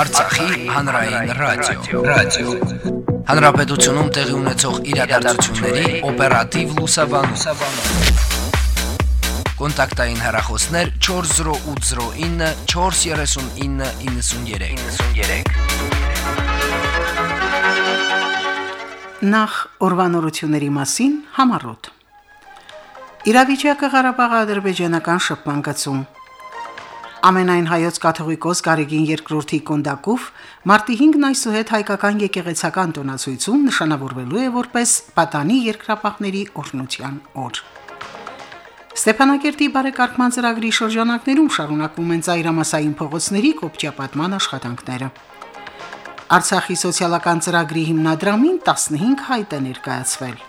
Արցախի հանրային ռադիո, ռադիո։ Հանրապետությունում տեղի ունեցող իրադարձությունների օպերատիվ լուսաբանում։ Կոնտակտային հեռախոսներ 40809 43993։ 93։ Նախ օրվանորությունների մասին համառոտ։ Իրավիճակը Ղարաբաղի ադրբեջանական շփման գծում Ամենայն հայոց կաթողիկոս Գարեգին երկրորդի կոնդակով մարտի 5-ն այսուհետ հայկական եկեղեցական տոնացույցում նշանավորվելու է որպես պատանի երկրապահների օրհնության օր։ Ստեփանակերտի բարեկարգման ծրագրի շրջանակներում շարունակվում են ծայրամասային փողոցների կոպչապատման աշխատանքները։ Արցախի սոցիալական ծրագրի հիմնադրամին 15 հայտ է ներկայացվել։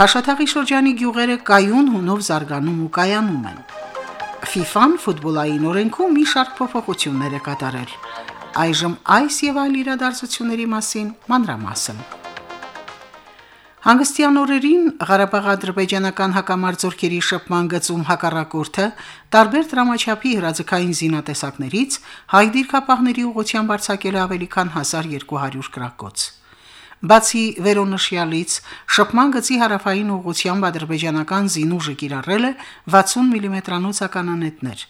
Քաշաթաղի շրջանի գյուղերը կայուն հունով զարգանում ու կայանում են։ FIFA-ն ֆուտբոլային օրենքում մի շարք փոփոխություններ է կատարել։ Այժմ այս եւ այլ իրադարձությունների մասին մանրամասն։ Հանգստյան օրերին Ղարաբաղ-ադրբեջանական հակամարտությունների շփման գծում հակառակորդը տարբեր դրամաչափի հրաձգային զինատեսակներից հայ դիրքապահների ուղղությամբ արձակել ավելի քան 1200 գրակոց։ Բացի վերոնշյալից շփման գծի հարավային ուղությամբ ադրբեջանական զինուժը կիրառել է 60 մմ-անոց ականանետներ։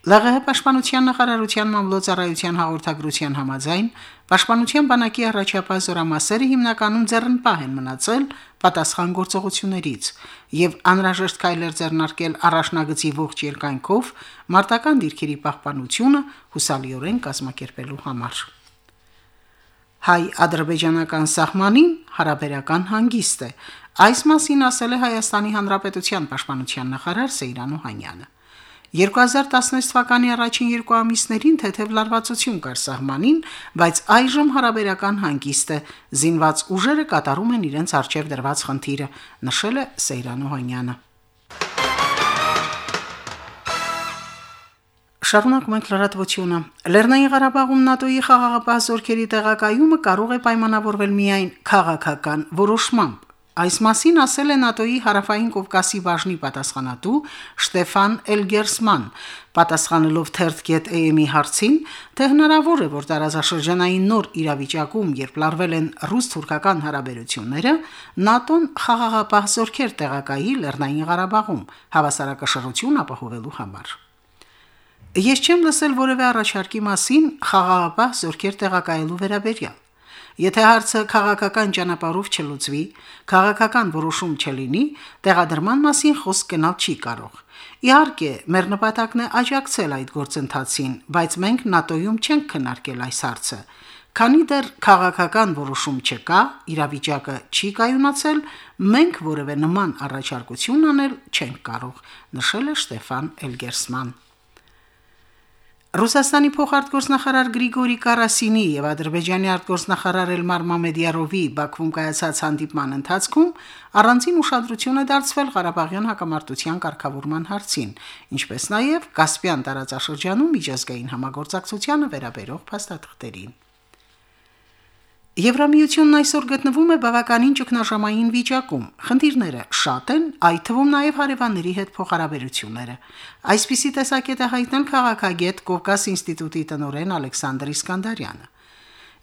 ԼՂՀ պաշտպանության նախարարության մամլոյցարայության հաղորդագրության համաձայն պաշտպանության բանակի առաջապահ զորամասերը հիմնականում ձեռնպահ են մնացել պատասխան գործողություններից եւ անհրաժեշտ քայլեր ձեռնարկել առաջնագծի ողջ երկայնքով մարտական դիրքերի պահպանությունը հուսալիորեն կազմակերպելու համար հայ-ադրբեջանական սահմանին հարաբերական հանգիստ է։ Այս մասին ասել է Հայաստանի Հանրապետության պաշտպանության նախարար Սեյրան Օհանյանը։ 2016 թվականի առաջին երկու ամիսներին թեթև լարվածություն կար սահմանին, բայց այժմ հարաբերական հանգիստ է։ Զինված ուժերը կատարում են իրենց արժև դրված խնդիրը, նշել է Սեյրան Օհանյանը։ Շարունակում ենք լրատվությունը։ Լեռնային Ղարաբաղում ՆԱՏՕ-ի խաղաղապահ զորքերի տեղակայումը կարող է պայմանավորվել միայն քաղաքական որոշմամբ։ Այս մասին ասել է ՆԱՏՕ-ի հարավային Կովկասի բաժնի պատասխանատու Շտեֆան Էլգերսման, պատասխանելով թերթ.am-ի հարցին, թե հնարավոր է, որ տարածաշրջանային նոր իրավիճակում, երբ լարվել են ռուս-թուրքական հարաբերությունները, ՆԱՏՕ-ն խաղաղապահ զորքեր տեղակայի Լեռնային Ղարաբաղում հավասարակշռություն ապահովելու համար։ Ես չեմ լսել որևէ առաջարկի մասին խաղաղապահ զորքեր տեղակայելու վերաբերյալ։ Եթե հարցը քաղաքական ճանապարհով չլուծվի, քաղաքական որոշում չլինի, տեղադրման մասին խոսք գնալ չի կարող։ Իհարկե, մեր նպատակն է աջակցել այդ գործընթացին, բայց մենք ՆԱՏՕ-ում չենք քննարկել այս հարցը։ Քանի դեռ քաղաքական որոշում չկա, իրավիճակը չի կայունացել, մենք որևէ նման առաջարկություն անել չենք կարող, նշել է Շտեֆան Էլգերսման։ Ռուսաստանի փոխարտգործնախարար Գրիգորի Կարասինի եւ Ադրբեջանի արտգործնախարար Էլմար Մամեդիարովի Բաքվում կայացած հանդիպման ընթացքում առանձին ուշադրություն է դարձվել Ղարաբաղյան հակամարտության կարգավորման հարցին, ինչպես նաեւ Կասպիան տարածաշրջանում միջազգային համագործակցությանը վերաբերող փաստաթղթերին։ Եվրամիությունն այսօր գտնվում է բավականին ճգնաժամային վիճակում։ Խնդիրները շատ են, այդ թվում նաև հարևանների հետ փոխհարաբերությունները։ Այսպիսի տեսակետ է հայտնել քաղաքագետ Կովկաս ինստիտուտի տնօրեն Ալեքսանդր Իսկանդարյանը։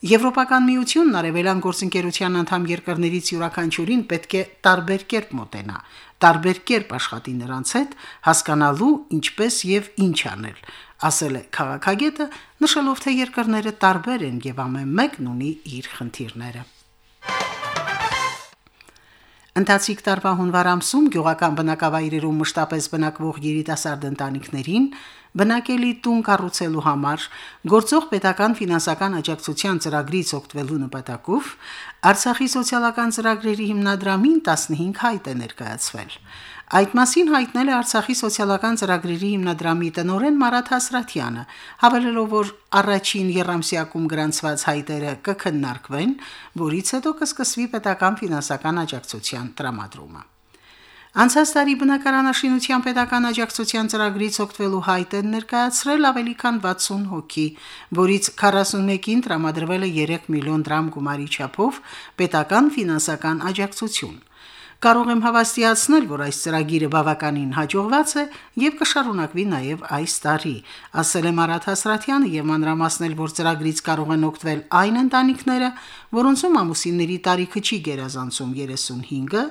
Եվրոպական միությունն արևելան գործընկերության անդամ երկրներից յուրաքանչյուրին պետք է տարբեր կերպ մոտենա, տարբեր կերպ աշխատի նրանց հետ, հասկանալու ինչպես եւ ինչ անել, ասել է քաղաքագետը, նշելով թե երկրները տարբեր են եւ ամեն մեկն ունի իր խնդիրները։ Ընթացիկ տարվա հունվար ամսում գյուղական բնակավայրերում մշտապես բնակվող երիտասարդ ընտանիքներին բնակելի տուն կառուցելու համար գործող պետական ֆինանսական աջակցության ծրագրից օգտվելու նպատակով Արցախի սոցիալական ծրագրերի հիմնադրամին 15 հայտ է ներկայացվել։ Այդ մասին հայտնել է Արցախի սոցիալական ծրագրերի հիմնադրամի տնօրեն Մարաթ Հասրատյանը, հավելելով, որ առաջին երամսյակում գրանցված հայտերը կքննարկվեն, որից հետո կսկսվի պետական ֆինանսական աջակցության տրամադրումը։ Անցած տարի բնակարանաշինության պետական աջակցության ծրագրից օգտվելու հայտ են ներկայացրել ավելի քան 60 հոգի, որից 41-ին տրամադրվել է 3 միլիոն դրամ գումարի չափով պետական ֆինանսական աջակցություն։ Կարող եմ հավաստիացնել, որ այս ծրագիրը բավականին հաջողված է եւ կշարունակվի նաեւ այս տարի, ասել է Մարաթ Հասրատյանը եւ մանրամասնել, որ ծրագրից կարող են օգտվել այն ընտանիքները, որոնցում ամուսինների տարիքը չի գերազանցում 35-ը,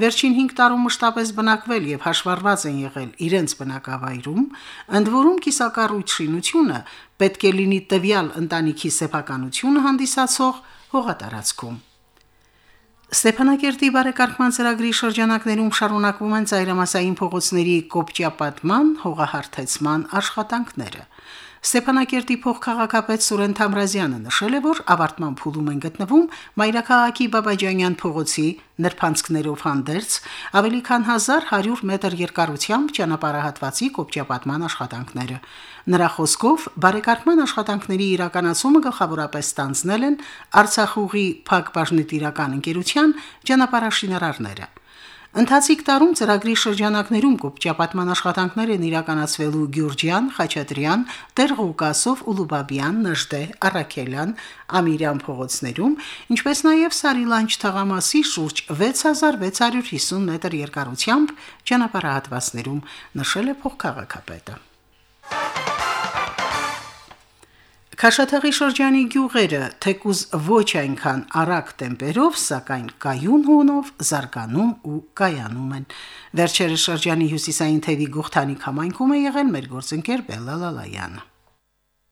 վերջին 5 տարում մշտապես բնակվել եւ հաշվառված են եղել իրենց բնակավայրում, ընդ որում կիսակառույց շինությունը պետք է լինի տվյալ ընտանիքի սեփականությունը հանդիսացող հողատարածքում։ Ստեփանակերտի բարեկարգման ծրագրի շրջանակներում շարունակվում են ծայրամասային փողոցների կոպճապատման, հողահարթեցման աշխատանքները։ Ստեփանակերտի փոխքաղաքապետ Սուրեն Թամրազյանը նշել է, որ ավարտման փուլում են գտնվում Մայրաքաղաքի Բաբաջանյան փողոցի նրբանցքներով հանդերձ ավելի քան 1100 մետր երկարությամբ ճանապարհահատվածի կոպճապատման աշխատանքները։ Նրա խոսքով բարեկարգման աշխատանքների իրականացումը գլխավորապես ստանձնել են Արցախուղի Փակ բաժնետիրական ընկերության ճանապարհաշինարարները։ Ընթացիկ տարում ծրագրի շրջանակներում կոպճապատման աշխատանքներ են իրականացվելու Գյուրջյան, Խաչատրյան, Տեր-Ղուկասով, Ուլուբաբյան, Նժդե, Արաքելյան, Ամիրյան փողոցներում, ինչպես նաև Սարիլանջ թաղամասի շուրջ 6650 մետր երկարությամբ ճանապարհահատվածներում, նշել է փոխքաղաքապետը։ Քաշաթաղի շրջանի գյուղերը թեկուզ ոչ այնքան արագ տեմպերով, սակայն կայուն հունով զարգանում ու կայանում են։ Վերջերս շրջանի հյուսիսային թևի Գողթանիկ համայնքում է եղել մեր գործընկեր Բելալալայանը։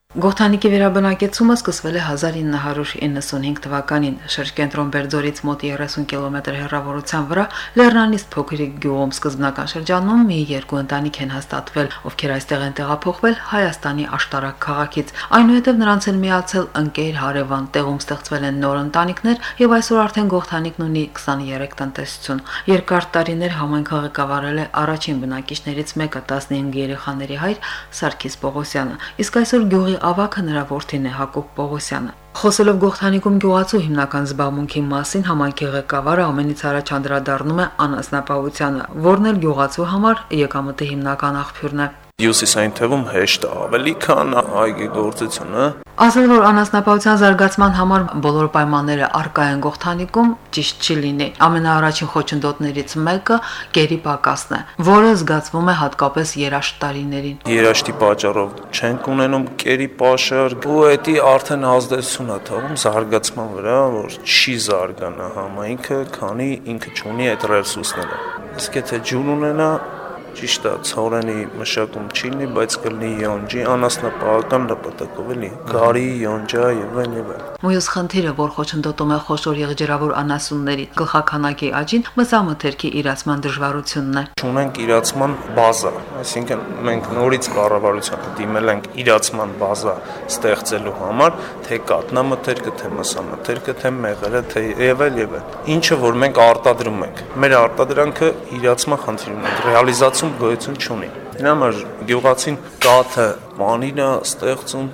Գողթանիկի վերաբնակեցումը սկսվել է 1995 թվականին շրջկենտրոն Բերձորից մոտ 30 կիլոմետր հեռավորության վրա Լեռնանից փոքրիկ գյուղում սկզբնական շրջանում մի երկու ընտանիք են հաստատվել, ովքեր այստեղ են տեղափոխվել Հայաստանի աշտարակ քաղաքից։ Այնուհետև նրանց են միացել ընկեր հարևան տեղում ստեղծվել են նոր ընտանիքներ եւ այսօր արդեն Գողթանիկն ունի 23 տնտեսություն։ Երկար տարիներ համայնքը ղեկավարել է առաջին բնակիչներից մեկը 15 երեխաների հայր Սարգիս Պողոսյանը։ Իսկ այսօր գյուղի ավակը նրա որդին է Հակոբ Պողոսյանը։ Խոսելով Գողթանիկում գյուղացու հիմնական զբաղմունքի մասին համայնքի ղեկավարը ամենից առաջ անդրադառնում է անասնապահությանը, որն էլ գյուղացու համար եկամտի հիմնական աղբյուրն է։ Հյուսիսային թվում հեշտ ավելի քան այգեգործությունը։ Ասել որ անասնապահության զարգացման համար բոլոր պայմանները արկա են Գողթանիկում ճիշտ չի լինի։ Ամենաառաջին խոչընդոտներից մեկը գերի պակասն է, որը զգացվում է հատկապես երաշտ տարիներին։ Երաշտի պատճառով չենք ունենում կերի պաշար, ու էդի արդեն ազդեցություն է թողում զարգացման վրա, որ չի զարգանա համայնքը, քանի ինքը չունի այդ ռեսուրսները։ Իսկ եթե ջուր ունենա, Ճիշտ է, ցորենի մշակում չի լինի, բայց կլինի յոնջի անասնապահական նպատակով էլի, գարի, յոնջա եւ այլն եւ այլն։ Մյուս խնդիրը, որ խոչընդոտում է խոշոր եղջերավոր անասունների գլխականակի աճին, մսամթերքի իրացման դժվարությունն է։ Ունենք իրացման բազա, այսինքն մենք նորից կառավարությանը դիմել ենք իրացման բազա ստեղծելու համար, թե կատնամթերքը, թե մսամթերքը, թե մեղրը, թե եւ այլ եւ այլ։ Ինչը որ մենք արտադրում ենք։ Մեր արտադրանքը իրացման խնդիր ունի, ռեալիզացիա գոյություն չունի։ Դրա համար գյուղացին կաթը, վանինը ստեղծում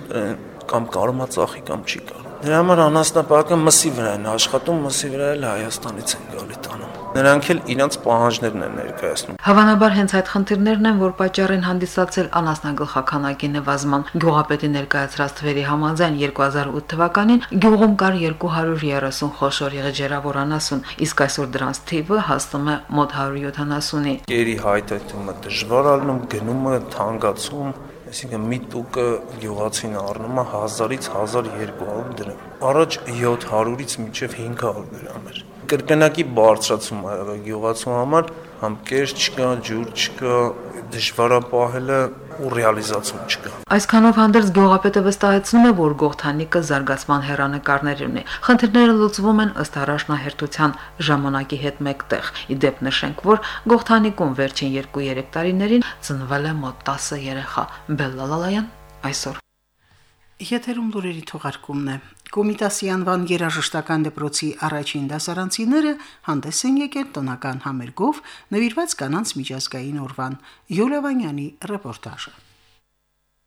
կամ կարողա ծախի կամ չի կարող Դրա համար անասնապահական մսի վրա են աշխատում, մսի վրա էլ Հայաստանից են գալի տանում։ Նրանք էլ իրենց պահանջներն են ներկայացնում։ Հավանաբար հենց այդ խնդիրներն են, որ պատճառ են հանդիսացել անասնագլխականակի նվազման։ Գյուղապետի ներկայացրած թվերի համաձայն 2008 թվականին գյուղում կար 230 խոշոր եղջերավոր անասուն, իսկ այսօր դրանց թիվը հասնում է մոտ 170-ի։ Կերի հայտարարումը դժվար ալնում, գնումը թանկացում այսինքն մի տուկը գյուղացին առնում է 1000-ից 1200 դրամ։ Առաջ 700-ից մինչև 500 դրամ էր։ Կրկնակի բարձրացում ա եղել գյուղացու համար, համ կեր չկա, ջուր չկա, դժվարապահելը ու ռեալիզացում չկա։ Այսքանով հանդերձ գյուղապետը վստահեցնում է, որ Գողթանիկը զարգացման հերանեկարներ ունի։ Խնդիրները լուծվում են ըստ առաջնահերթության ժամանակի հետ մեկտեղ։ Իդեպ նշենք, որ Գողթանիկում վերջին 2-3 տարիներին ծնվել է մոտ 10 երեխա։ Բելլալալայան այսօր Եթերում լուրերի թողարկումն է։ Կոմիտասի անվան երաժշտական դպրոցի առաջին դասարանցիները հանդես են եկել տնական համերգով նվիրված կանանց միջազգային օրվան։ Յուլիա Վանյանի ռեպորտաժը։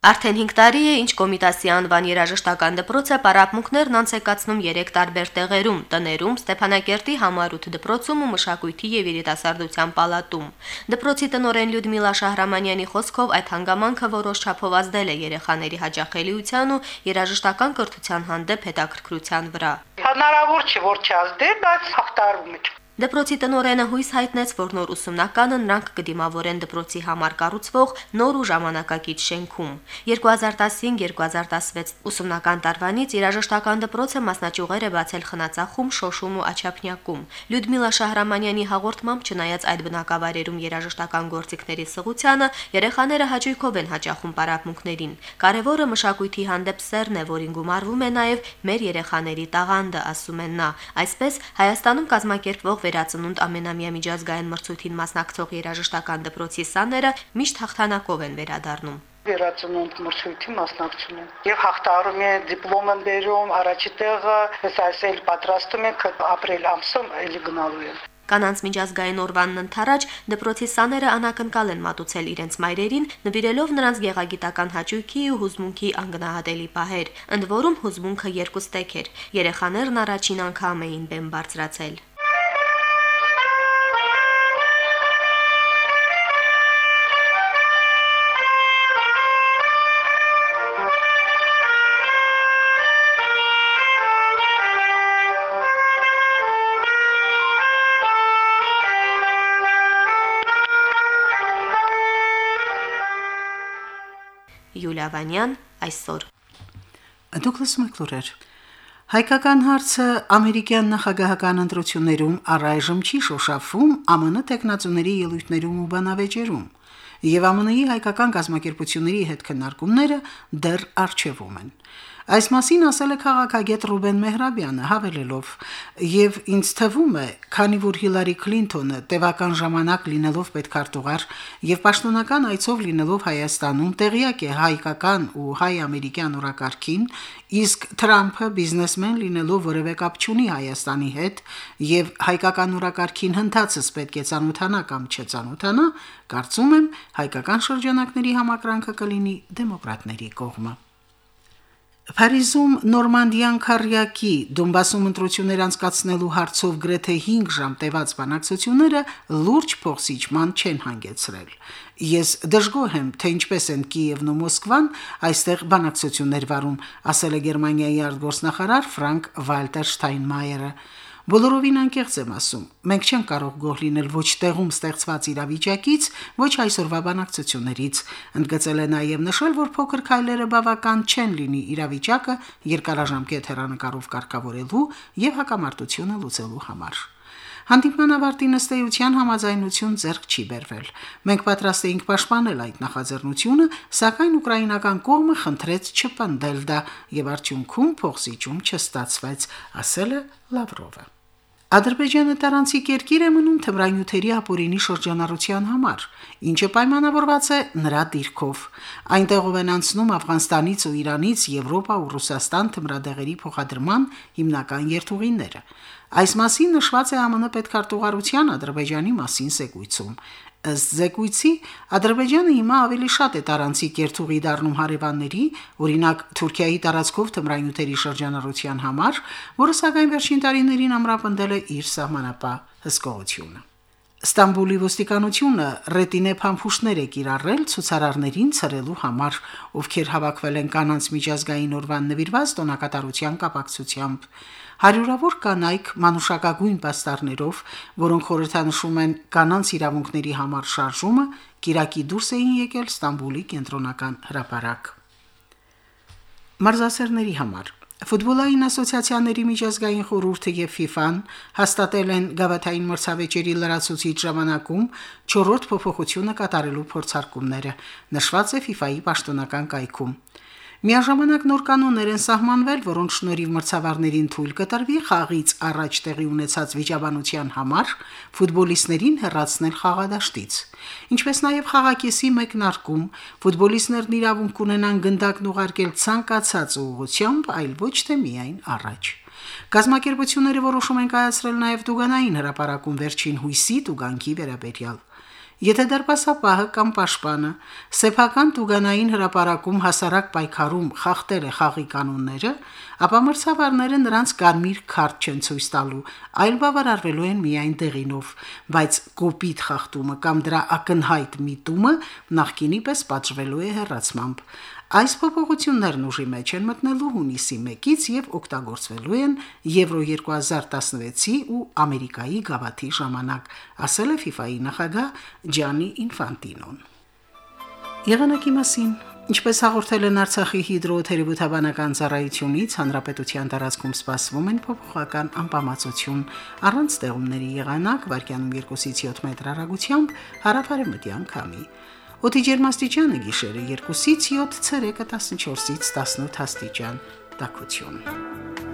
Արդեն 5 տարի է, ինչ Կոմիտասի անվան երաժշտական դպրոցը պարապմունքներն անցեկացնում 3 տարբեր տեղերում՝ տներում, Ստեփանակերտի համար 8 դպրոցում ու Մշակույթի եւ Երիտասարդության պալատում։ Դպրոցի տնօրեն Լյուդմիլա Շահրամանյանի խոսքով այդ հանգամանքը որոշ չափով ազդել է երեխաների հաճախելիության ու երաժշտական կրթության հանդեպ հետաքրքրության վրա։ Հնարավոր չէ որ չազդել, բայց հաղթարում է։ Դպրոցի տնօրենը հույս հայտնեց, որ նոր ուսումնականը նրանք կդիմավորեն դպրոցի համար կառուցվող նոր ու ժամանակակից շենքում։ 2015-2016 ուսումնական տարվանից երաժշտական դպրոցը մասնաճյուղեր է բացել Խնածախում, Շոշում ու Աչափնյակում։ Լյուդմիլա Շահրամանյանի հաղորդմամբ չնայած այդ բնակավայրերում երաժշտական գործիքների սղությանը, երեխաները հաճույքով են հաճախում պարապմունքներին։ Կարևորը մշակույթի հանդեպ սերն է, որին գումարվում է նաև մեր երեխաների տաղանդը, ասում են նա։ Այսպես Հայաստանում կազմակերպվող վերածնունդ ամենամյա միջազգային մրցույթին մասնակցող երաժշտական դպրոցի սաները միշտ հաղթանակով են վերադառնում վերածնունդ մրցույթի մասնակցում են եւ հաղթարում են դիպլոմ են բերում առաջի տեղը հեսա ասել պատրաստում են ապրիլ ամսում էլի գնալու են Կանանց միջազգային օրվանն ընթരാճ դպրոցի սաները անակնկալ են մատուցել իրենց մայրերին, նվիրելով նրանց գեղագիտական հաճույքի ու հուզմունքի անգնահատելի պահեր։ Ընդ որում հուզմունքը երկու ստեկ էր։ Երեխաներն առաջին անգամ էին բեմ բարձրացել։ Յուլիա Վանյան այսօր։ Դուք լսում եք լուրեր։ Հայկական հարցը ամերիկյան նախագահական ընտրություններում առայժմ չի շոշափվում ԱՄՆ տեխնացուների ելույթներում ու բանավեճերում, եւ ԱՄՆ-ի հայկական գազམ་ակերպությունների հետ քննարկումները դեռ արժևում են։ Այս մասին ասել է քաղաքագետ Ռուբեն Մեհրաբյանը, հավելելով. «Եվ ինձ թվում է, քանի որ Հիլարի Քլինթոնը տևական ժամանակ լինելով պետքարտուղար եւ պաշտոնական այցով լինելով Հայաստանում տեղյակ է հայկական ու հայ-ամերիկյան օրակարգին, իսկ Թրամփը բիզնեսմեն լինելով որևէ կապ չունի Հայաստանի հետ եւ հայկական օրակարգին հնդածս պետք է ցանոթանա կամ չցանոթանա, կարծում եմ հայկական շրջանակների համակրանքը կլինի դեմոկրատների կողմը»։ Փարիզում Նորմանդիան քարյակի Դոնբասում ընտրություններ անցկացնելու հարցով գրեթե 5 ժամ տևած բանակցությունները լուրջ փոխսիջման չեն հանգեցրել։ Ես դժգոհ եմ, թե ինչպես են Կիևն ու Մոսկվան այստեղ բանակցություններ վարում, ասել է Գերմանիայի արտգործնախարար Ֆրանկ Վալտեր Շտայնմայերը։ Բոլորովին անկեղծ եմ ասում։ Մենք չենք կարող գոհ լինել ոչ տեղում ստեղծված իրավիճակից, ոչ այսօրվա բանակցություններից։ Ընդգծել է նաև նշել, որ փոքր քայլերը բավական չեն լինի իրավիճակը երկարաժամկետ հերանեկարով կարգավորելու եւ հակամարտությունը լուծելու համար։ Հանդիպման ավարտին ըստ էության համաձայնություն ձեռք չի բերվել։ Մենք պատրաստ էինք պաշտպանել այդ նախաձեռնությունը, սակայն ուկրաինական կողմը խնդրեց չպնդել դա եւ արդյունքում փոխսիջում չստացվեց, ասել է Լավրովը։ Ադրբեջանը տարանցիկ երկիր է մնում թմրանյութերի ապօրինի շրջանառության համար, ինչը պայմանավորված է նրա դիրքով։ Այնտեղով են անցնում Աֆղանստանից ու Իրանից Եվրոպա ու Ռուսաստան թմրադեղերի փոխադրման հիմնական երթուղիները։ Այս մասին նշված է ԱՄՆ պետքարտուղարության Ադրբեջանի մասին զեկույցում։ Ըստ զեկույցի Ադրբեջանը հիմա ավելի շատ է տարանցիկ երթուղի դառնում հարևանների, օրինակ Թուրքիայի տարածքով թմրանյութերի շրջանառության համար, որը սակայն վերջին տարիներին ամրապնդել է իր սահմանապահ հսկողությունը։ Ստամբուլի ոստիկանությունը ռետինե փամփուշտներ է կիրառել ցուցարարներին ցրելու համար, ովքեր հավաքվել են կանանց միջազգային օրվան նվիրված տոնակատարության կապակցությամբ։ Հարյուրավոր կանայք մանուշակագույն պաստառներով, որոնք խորհրդանշում են կանանց իրավունքների համար շարժումը, Կիրակի դուրս էին եկել Ստամբուլի կենտրոնական հրապարակ։ Մարզասերների համար. Ֆուտբոլային ասոցիացիաների միջազգային խորհուրդը եւ FIFA-ն հաստատել են գավաթային մրցավեճերի լրացուցիչ ժամանակում 4-րդ փոփոխությունը կատարելու փորձարկումները, նշված է FIFA-ի պաշտոնական կայքում։ Միաժամանակ նոր կանոններ են սահմանվել, որոնց շնորհիվ մրցավարներին թույլ կտրվի խաղից առաջ տեղի ունեցած վիճաբանության համար ֆուտբոլիստներին հեռացնել խաղադաշտից։ Ինչպես նաև խաղակեսի մեկնարկում ֆուտբոլիստներն իրավունք ունենան գնդակն ուղարկել ցանկացած ուղղությամբ, այլ ոչ թե միայն առաջ։ Գազམ་ակերպությունները որոշում են կայացրել նաև դուգանային հրաապարակում վերջին հույսի տուգանքի վերաբերյալ։ Եթե դարպասապահը կամ պաշտպանը սեփական տուգանային հրաապարակում հասարակ պայքարում խախտել է խաղի կանոնները, ապա մրցավարները նրանց կարմիր քարտ չեն ցույց տալու, այլ բավարարվելու են միայն դեղինով, բայց կոպիտ խախտումը կամ դրա ակնհայտ միտումը նախկինի պես պատժվելու է հեռացմամբ։ Այս փոփոխություններն ուժի մեջ են մտնելու հունիսի 1-ից եւ օգտագործվելու են Եվրո 2016-ի ու Ամերիկայի գավաթի ժամանակ, ասել է FIFA-ի նախագահ Ջանի Ինֆանտինոն։ Եղանակի մասին. Ինչպես հաղորդել են Արցախի հիդրոթերապևտաբանական ծառայությունից, հանրապետության տարածքում սպասվում են փոփոխական անբավարարություն առանց ստեղումների եղանակ վարկյանում 2-ից 7 մետր հեռագությամբ հարավարեմտյան քամի։ Օդի ջերմաստիճանը գիշերը 2-ից 7, ցերեկը 14-ից 18 աստիճան։ Տակություն։